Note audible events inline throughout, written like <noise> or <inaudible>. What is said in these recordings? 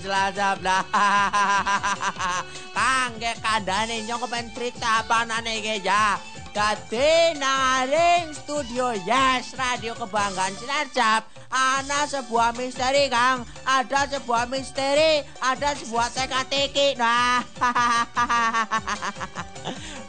Selasa bla. <laughs> Kang ge kandane nyong kepen cerita panane ge ya. Kate naring studio Yes Radio Kebanggaan Cilacap Ana sebuah misteri Kang Ada sebuah misteri Ada sebuah teka-teki Nah <laughs>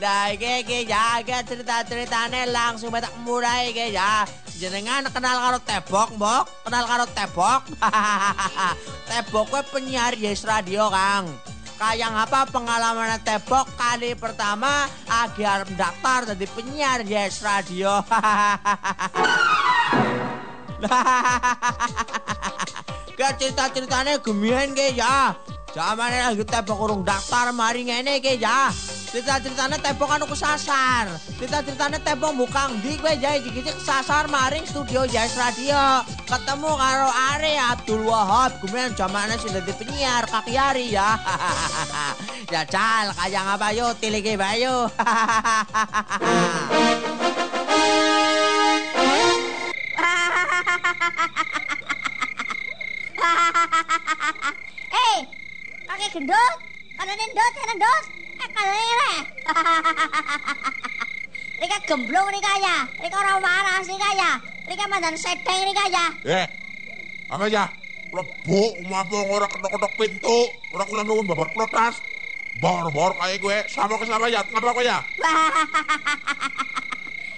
Nah iki iki ya cerita-ceritane langsung tak mulai iki ya Jenengan kenal karo Tebok, Mbok? Kenal karo Tebok? <laughs> tebok kuwi penyiar Yes Radio Kang kayak apa pengalaman tebok kali pertama agar mendaftar jadi penyiar Yes Radio. <laughs> Gak cerita-ceritanya gemian ke ya. Zaman lagi tebok urung daftar mari ngene ke ya. Cerita-ceritane kan aku sasar cerita ceritanya tembok bukang di gue jadi iki sasar maring studio Jazz Radio. Ketemu karo Ari Abdul Wahab, kemudian jamane sing dadi penyiar kaki Ari ya. <laughs> ya cal kaya apa yo tilike bayu. <laughs> Hei, eh, pakai gendut, kanan gendut, kanan gendut ini. Rika gemblung nih kaya, Rika orang waras nih kaya, Rika mandan sedeng nih kaya. Eh, apa ya? Lebu, mabung ora ketok-ketok pintu, ora kena nunggu babar protes. Bor-bor kayak gue, sama ke sama ya, ngapa <laughs> kok ya?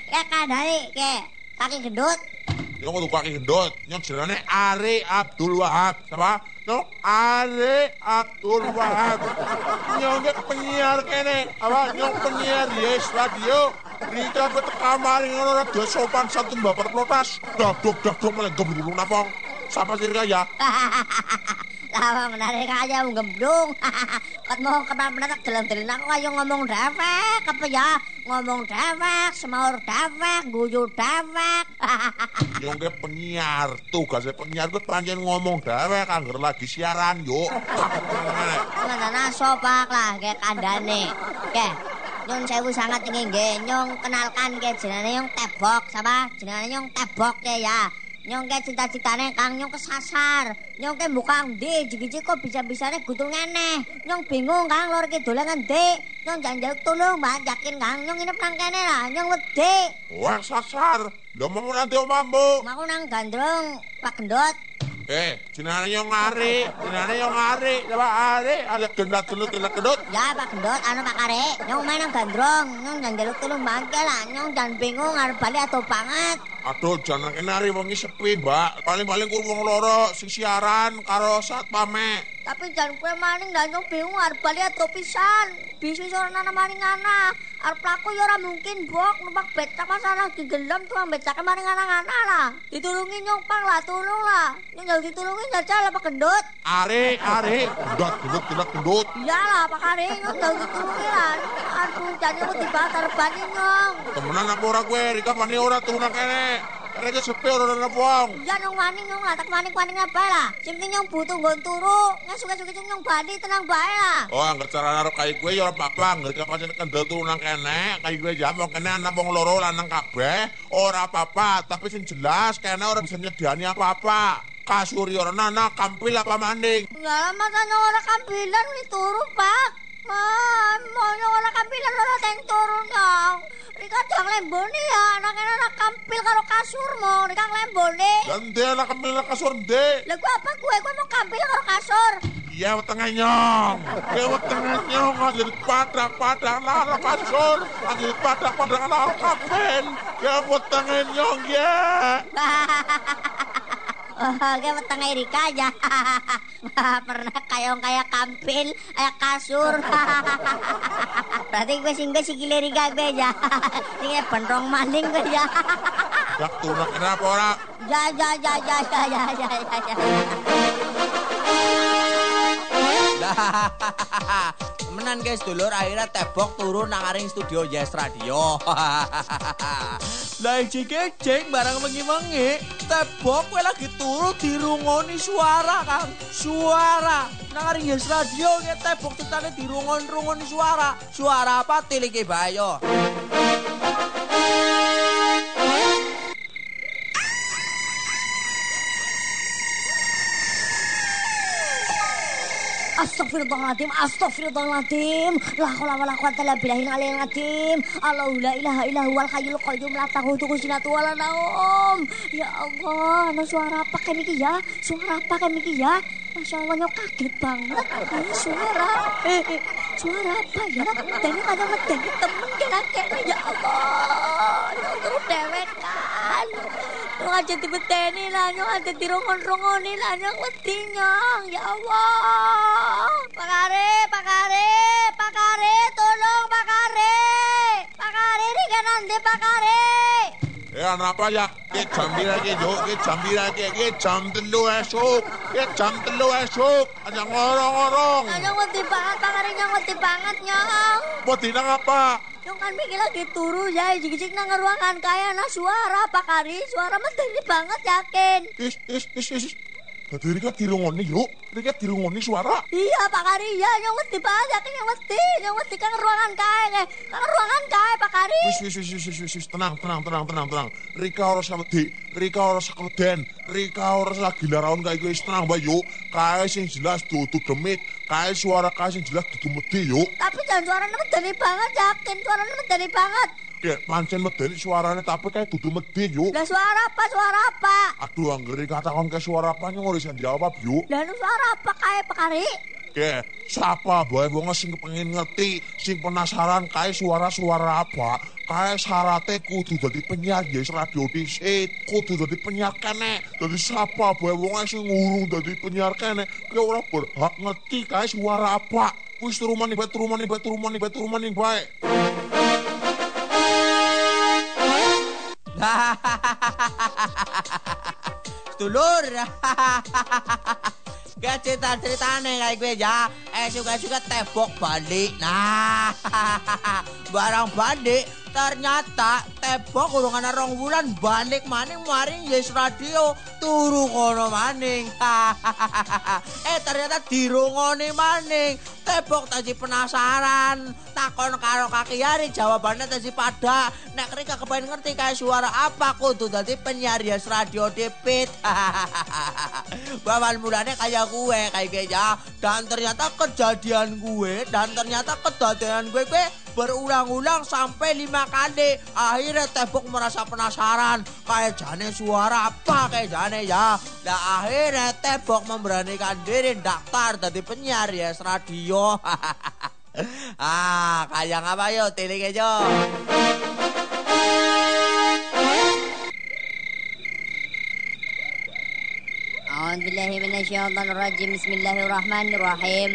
Ya kadari ke kaki gendut. Yang kudu kaki gendut, yang jenenge Ari Abdul Wahab, siapa? No, Ari Abdul Wahab. Nyong penyiar kene, apa? Nyong penyiar Yes Radio. Rika gue kamar ngono ora dua sopan satu babar protes. Daduk daduk malah gemblung napong. Siapa sih ya? Lah menarik aja gemblung. <laughs> Kat mau kenal benar dalam-dalam aku kayak ngomong dewek apa ya? Ngomong dewek, semaur dewek, guyu dewek. <laughs> Yang ke penyiar, tugasnya penyiar gue panjen ngomong dewek anggar lagi siaran yuk. Ngene sopak lah kayak kandane. Oke. Nyong sewu sangat ingin nggih, nyong kenalkan ke jenenge nyong tebok, sama jenenge nyong tebok ke ya. Nyong ke cita-citane Kang nyong kesasar. Nyong ke bukang ndi jigi kok bisa-bisane gutul ngene. Nyong bingung Kang lor kidul ngendi. Nyong janjaluk tulung Mbak yakin Kang nyong nginep nang kene lah, nyong wedi. Wah sasar, lo mau nanti omambu. Mau nang gandrung Pak Gendot. Eh, jenane yang ngari, jenane yang ngari, coba ari, ada gendat dulu tidak kedut. Ya Pak Gendot, anu Pak Kare, nyong main nang gandrung, nyong janjaluk tulung bangke lah, nyong jangan bingung arep bali atau banget. Aduh, jangan kenari wengi sepi, Mbak. Paling-paling kur wong loro sing siaran karo satpame. Tapi jangan kue maning dan nyong bingung arep bali atau pisan. Bisu sore nana maning ana. Arep laku ya ora mungkin bok numpak becak masalah digelem tukang becaknya maning ana-ana lah. Ditulungi nyong pang lah, tulung lah. Nyong jauh ditulungi jajal apa gendut. Ari, ari, gendat gendut, gendat gendut. Iyalah Pak Kare, nyong jauh ditulungi lah. Aduh, jangan aku dibakar bani nyong. Temenan apa ora gue, Rika pani ora turunan kene. Rika sepi ora ana wong. Ya nyong maning nyong lah, tak maning-maning apa lah. Sing nyong butuh nggon turu. Yang suka-suka nyong bali tenang bae lah. Oh, anggar cara naruh kayak gue ya ora apa-apa, anggar kapan kendel turunan kene, kayak gue jam wong kene ana wong loro lanang kabeh, ora apa-apa, tapi sing jelas kene ora bisa nyediani apa-apa. Kasur ya ora ana, kampil apa maning. Ya masa nyong ora kambilan ni turu, Pak. Ah, mono ora kampil ora teng turun kau. Rika dang lembone ya, anak ora kampil karo kasur mo, Rika lembone. Lah ndi anak kampil kasur deh. Lagu apa gue, gue mau kampil karo kasur. Iya, wetenge nyong. Iya, Kowe wetenge nyong aja padang-padang laro kasur, aja padang-padang laro kampil. Ya wetenge nyong ya. <laughs> <laughs> Oke, petang Erika aja. <laughs> Pernah kayak kayak kampil, kayak kasur. <laughs> Berarti gue sing gue si gile Erika gue aja. Ini bentrong maling gue aja. Jak tuh kenapa orang? Ja ja ja ja ja ja ja ja. Menan guys dulur akhirnya tebok turun nang studio Yes Radio. Lah iki cek barang mengi-mengi tebok kowe lagi turu dirungoni suara Kang. Suara nang aring Yes Radio ke tebok cetane dirungon-rungoni suara. Suara apa tilike bayo. Astagfirullahaladzim, astagfirullahaladzim. La haula wala quwata illa billahil aliyil azim. Allahu la ilaha illa huwal hayyul qayyum la ta'khudhuhu sinatun wa la naum. Ya Allah, ana suara apa kayak niki ya? Suara apa kayak niki ya? Masya Allah, nyok kaget banget. Ini suara, eh, eh, suara apa ya? Dani kadang ngedeni temen kena kena. Ya Allah, nyok terus dewekan. Aja dibeteni lah, nyok aja dirongon-rongoni lah, nyok wedi nyong. Ya Allah. Pak Kare, Pak Kare, Pak Kare, tolong Pak Kare. Pak Kare, ini kan nanti Pak Kare. Ya napa ya? Ke jam pira ke yo? Ke jam pira ke? Ke jam telu esuk. Ke jam telu esuk. Aja ngorong-ngorong. Nyong wedi banget, Pak Kare, nyong wedi banget nyong. Mau dinang apa? Yung kan mikir lagi turu ya, jik-jik nang ruangan kaya na suara Pak Kari, suara medeni banget yakin. Is, is, is, is. is. Tadi Rika dirungoni yuk. Rika dirungoni suara. Iya Pak Kari, ya yang wedi banget yakin yang wedi, yang wedi kan ruangan kaya, eh, kan ruangan kaya Pak Kari. Wis, wis, wis, wis, wis, wis, wis. Tenang, tenang, tenang, tenang, tenang. Rika ora wedi. Rika ora sekleden. Rika ora lagi laraon kayak gue. Tenang, Mbak, yuk. Kayak sing jelas dudu demit. Kayak suara kayak sing jelas dudu medi, yuk. Tapi jangan suaranya medeni banget yakin, suaranya medeni banget. Kayak pancen medeni suaranya tapi kayak dudu medi, yuk. Lah suara apa, suara apa? Aduh, anggere katakan ke suara apa nyong ora iso jawab, yuk. Lah suara apa kaya Pak Kari? Ke, siapa bae wong sing pengen ngerti, sing penasaran kae suara-suara apa? Kae syaratnya kudu dadi penyiar yes radio dhisik, kudu dadi penyiar kene. Dadi siapa bae wong sing ngurung dadi penyiar kene, ki ora berhak ngerti kae suara apa. Wis turu maning bae, turu maning bae, turu maning bae, turu maning bae. <laughs> Dulur. <laughs> Kayak cerita-ceritane kayak gue ya. Eh suka-suka tebok balik. Nah, <laughs> barang balik ternyata tebok urung ana rong wulan balik maning maring Yes Radio turu kono maning. <laughs> eh ternyata dirungoni maning. Tebok tadi penasaran. Takon karo kaki hari jawabannya tadi pada. Nek mereka kepengen ngerti kayak suara apa kudu tadi penyiar Yes Radio Depit. <laughs> Bawal mulanya kayak gue kayak gaya. Dan ternyata kejadian gue dan ternyata kejadian gue gue berulang-ulang sampai lima kali. Akhirnya Tebok merasa penasaran. Kayak jane suara apa kayak jane ya. Dan akhirnya Tebok memberanikan diri daftar jadi penyiar Yes Radio. <laughs> ah, kayak apa yo? Tilik aja. أعوذ بالله من الشيطان الرجيم بسم الله الرحمن الرحيم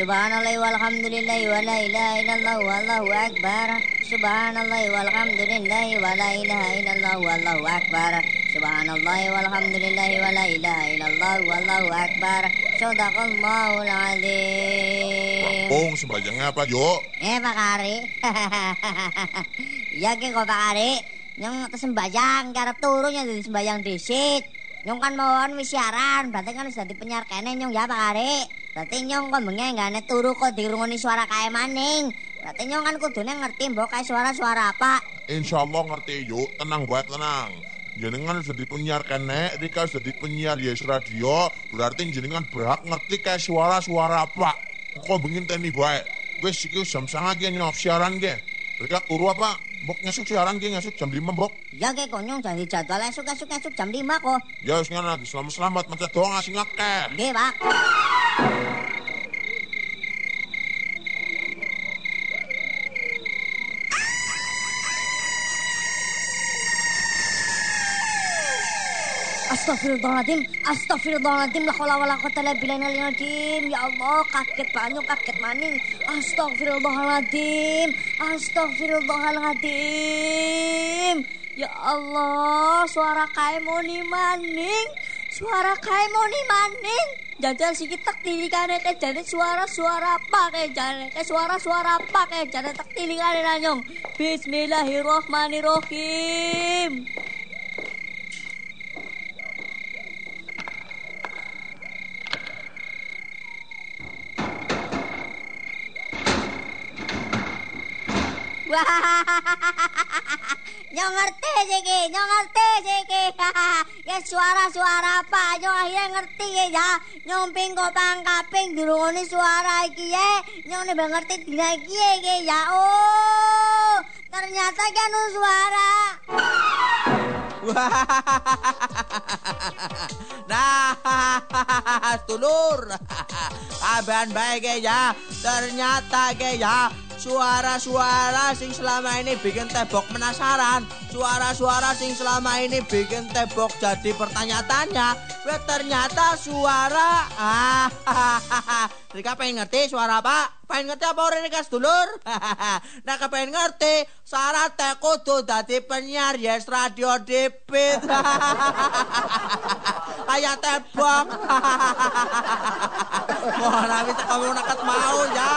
subhanallah walhamdulillah wala ilaha illallah wallahu akbar. Subhanallah walhamdulillah wala ilaha illallah wallahu akbar. Subhanallah walhamdulillah wala ilaha illallah wallahu akbar. Sadaqallahul azim. Bong sembahyang apa yo eh Pak Ari. <laughs> Ya ki kok Pak Ari. Yang sembahyang karep turun yang sembahyang dhisik Nyong kan mau wis siaran, berarti kan sudah penyiar kene nyong ya Pak Ari. Berarti nyong kok bengi nggak turu kok dirungoni suara kae maning Berarti nyong kan kudune ngerti mbok kae suara-suara apa Insya Allah ngerti yuk, tenang buat tenang. Jenengan sudah penyiar kene, Rika sudah penyiar Yes Radio, berarti jenengan berhak ngerti kayak suara-suara apa. Kok begini teni baik. Wes iki jam sangat ge nyok siaran ge. Rika turu apa? Bok ngesuk siaran ge ngesuk jam 5 bok. Ya ki kok nyong jadi jadwal esuk-esuk-esuk jam 5 kok Ya wis ngono lagi selamat-selamat macet doang ngasih ngakeh. Nggih Pak Astagfirullahaladzim, astagfirullahaladzim, la haula wala quwata illa billahil. Ya Allah, kaget banyak, kaget maning. Astagfirullahaladzim, astagfirullahaladzim. Ya Allah, suara kae moni maning. Suara kae moni maning. Jajal sikit tak tilikane ke suara-suara apa ke jane ke suara-suara apa ke jane tak tilikane nanyong. Bismillahirrahmanirrahim. <laughs> Ngerti Jeki, nyong ngerti Jeki. <laughs> ya suara-suara apa, nyong akhirnya ngerti ya. ya. Nyong ping kopang kaping durungone suara iki ye. Nyong nek ngerti dina iki ge ya. Oh, ternyata kan suara. <laughs> nah, tulur. Aban baik ya. Ternyata ge ya suara-suara sing selama ini bikin tebok penasaran. Suara-suara sing selama ini bikin tebok jadi pertanyaan-tanya ternyata suara ah Rika pengen ngerti suara apa? Pengen ngerti apa orang ini dulur? nah kepengen ngerti? Syarat kudu dadi penyiar yes radio dipit ayat tebok. Wah, nabi kamu nakat mau ya